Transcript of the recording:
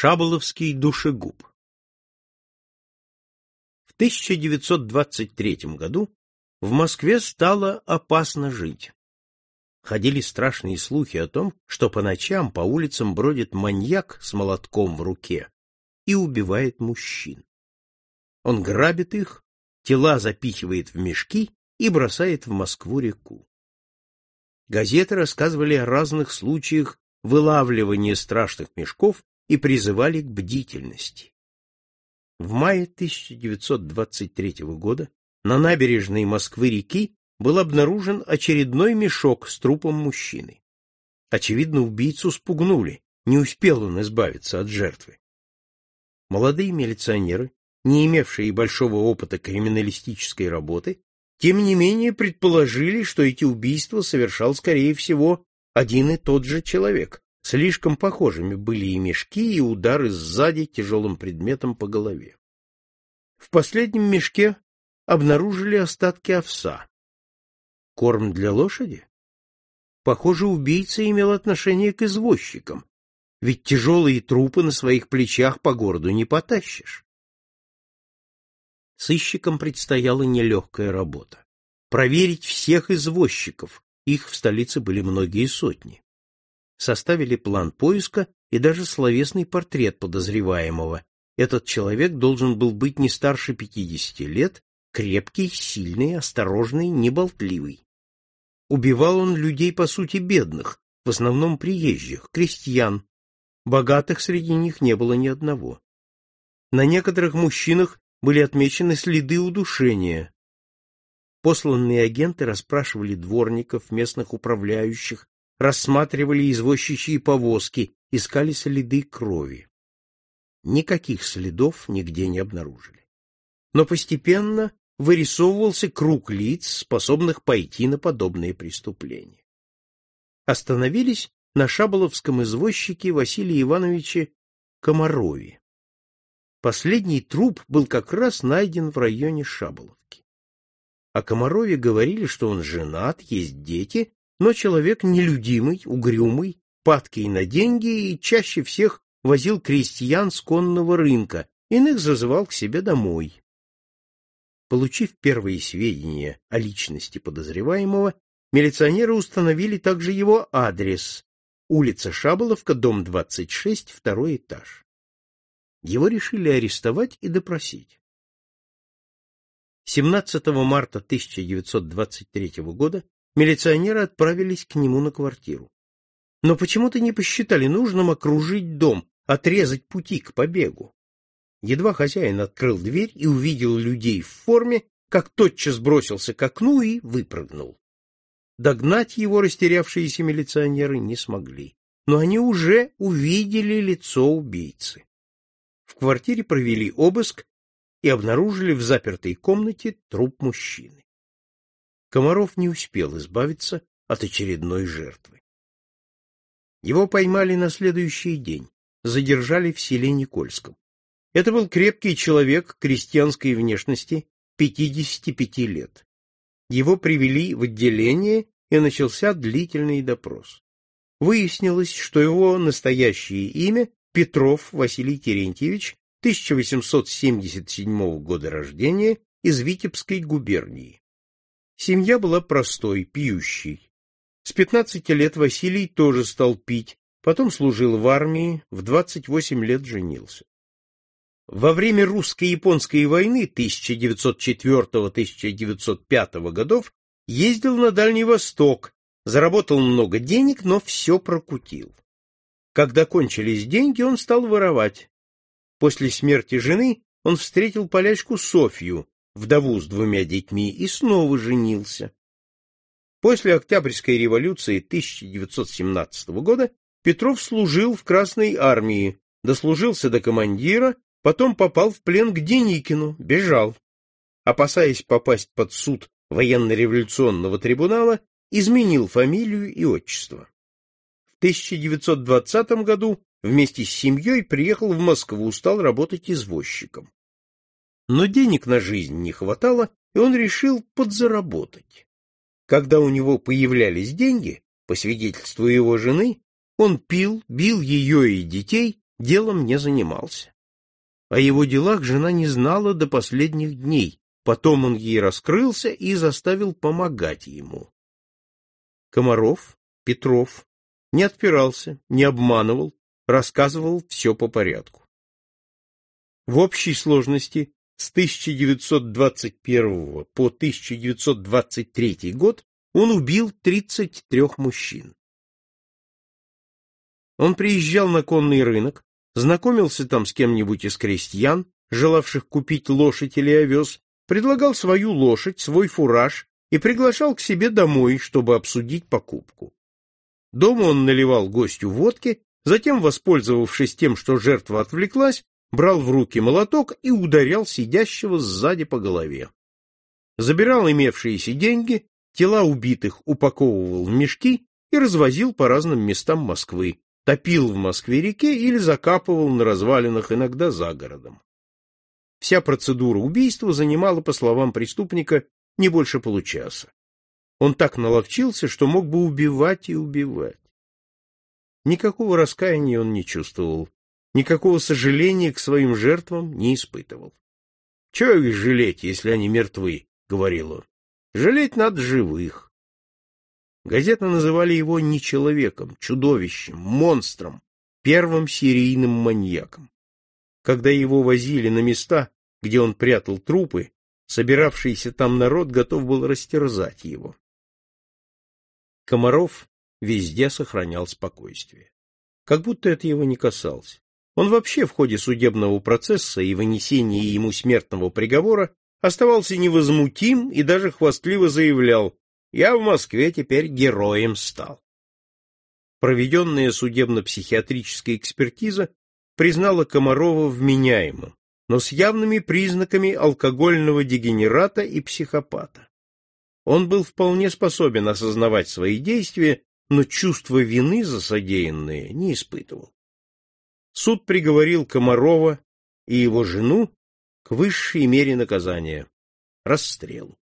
Шаболовский душегуб В 1923 году в Москве стало опасно жить. Ходили страшные слухи о том, что по ночам по улицам бродит маньяк с молотком в руке и убивает мужчин. Он грабит их, тела запихивает в мешки и бросает в Москву-реку. Газеты рассказывали о разных случаях вылавливания страшных мешков и призывали к бдительности. В мае 1923 года на набережной Москвы-реки был обнаружен очередной мешок с трупом мужчины. Очевидно, убийцу спугнули, не успел он избавиться от жертвы. Молодые милиционеры, не имевшие большого опыта криминалистической работы, тем не менее предположили, что эти убийства совершал, скорее всего, один и тот же человек, Слишком похожими были и мешки, и удары сзади тяжелым предметом по голове. В последнем мешке обнаружили остатки овса. Корм для лошади? Похоже, убийца имел отношение к извозчикам, ведь тяжелые трупы на своих плечах по городу не потащишь. Сыщикам предстояла нелегкая работа. Проверить всех извозчиков, их в столице были многие сотни составили план поиска и даже словесный портрет подозреваемого. Этот человек должен был быть не старше 50 лет, крепкий, сильный, осторожный, неболтливый. Убивал он людей, по сути, бедных, в основном приезжих, крестьян. Богатых среди них не было ни одного. На некоторых мужчинах были отмечены следы удушения. Посланные агенты расспрашивали дворников, местных управляющих, рассматривали извозчичьи повозки, искали следы крови. Никаких следов нигде не обнаружили. Но постепенно вырисовывался круг лиц, способных пойти на подобные преступления. Остановились на шаболовском извозчике Василии Ивановиче Комарове. Последний труп был как раз найден в районе Шаболовки. О Комарове говорили, что он женат, есть дети но человек нелюдимый, угрюмый, падкий на деньги и чаще всех возил крестьян с конного рынка, иных зазывал к себе домой. Получив первые сведения о личности подозреваемого, милиционеры установили также его адрес — улица Шаболовка, дом 26, второй этаж. Его решили арестовать и допросить. 17 марта 1923 года милиционеры отправились к нему на квартиру. Но почему-то не посчитали нужным окружить дом, отрезать пути к побегу. Едва хозяин открыл дверь и увидел людей в форме, как тотчас бросился к окну и выпрыгнул. Догнать его растерявшиеся милиционеры не смогли, но они уже увидели лицо убийцы. В квартире провели обыск и обнаружили в запертой комнате труп мужчины. Комаров не успел избавиться от очередной жертвы. Его поймали на следующий день, задержали в селе Никольском. Это был крепкий человек крестьянской внешности, 55 лет. Его привели в отделение, и начался длительный допрос. Выяснилось, что его настоящее имя Петров Василий Терентьевич, 1877 года рождения, из Витебской губернии. Семья была простой, пьющей. С 15 лет Василий тоже стал пить, потом служил в армии, в 28 лет женился. Во время русско-японской войны 1904-1905 годов ездил на Дальний Восток, заработал много денег, но все прокутил. Когда кончились деньги, он стал воровать. После смерти жены он встретил полячку Софью, вдову с двумя детьми, и снова женился. После Октябрьской революции 1917 года Петров служил в Красной армии, дослужился до командира, потом попал в плен к Деникину, бежал. Опасаясь попасть под суд военно-революционного трибунала, изменил фамилию и отчество. В 1920 году вместе с семьей приехал в Москву, стал работать извозчиком. Но денег на жизнь не хватало, и он решил подзаработать. Когда у него появлялись деньги, по свидетельству его жены, он пил, бил ее и детей, делом не занимался. О его делах жена не знала до последних дней, потом он ей раскрылся и заставил помогать ему. Комаров, Петров, не отпирался, не обманывал, рассказывал все по порядку. В общей сложности с 1921 по 1923 год он убил 33 мужчин. Он приезжал на конный рынок, знакомился там с кем-нибудь из крестьян, желавших купить лошадь или овес, предлагал свою лошадь, свой фураж и приглашал к себе домой, чтобы обсудить покупку. Дома он наливал гостю водки, затем, воспользовавшись тем, что жертва отвлеклась, брал в руки молоток и ударял сидящего сзади по голове. Забирал имевшиеся деньги, тела убитых упаковывал в мешки и развозил по разным местам Москвы, топил в Москве-реке или закапывал на развалинах иногда за городом. Вся процедура убийства занимала, по словам преступника, не больше получаса. Он так наловчился, что мог бы убивать и убивать. Никакого раскаяния он не чувствовал, никакого сожаления к своим жертвам не испытывал. — Чего их жалеть, если они мертвы? — говорил он. — Жалеть надо живых. Газеты называли его не человеком, чудовищем, монстром, первым серийным маньяком. Когда его возили на места, где он прятал трупы, собиравшийся там народ готов был растерзать его. Комаров везде сохранял спокойствие. Как будто это его не касалось. Он вообще в ходе судебного процесса и вынесения ему смертного приговора оставался невозмутим и даже хвастливо заявлял я в Москве теперь героем стал. Проведенная судебно-психиатрическая экспертиза признала Комарова вменяемым, но с явными признаками алкогольного дегенерата и психопата. Он был вполне способен осознавать свои действия, но чувство вины за содеянное не испытывал. Суд приговорил Комарова и его жену к высшей мере наказания — расстрелу.